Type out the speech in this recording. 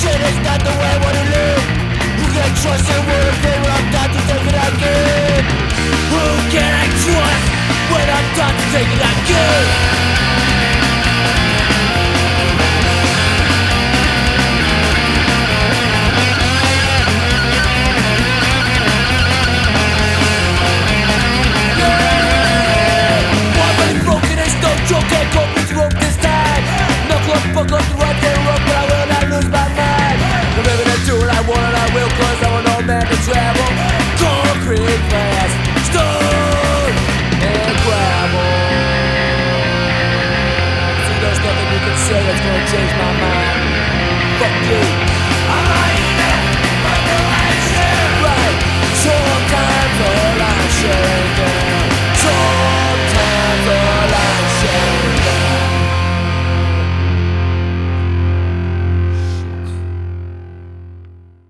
shit. Is not the say it's gonna change my mind. Fuck you.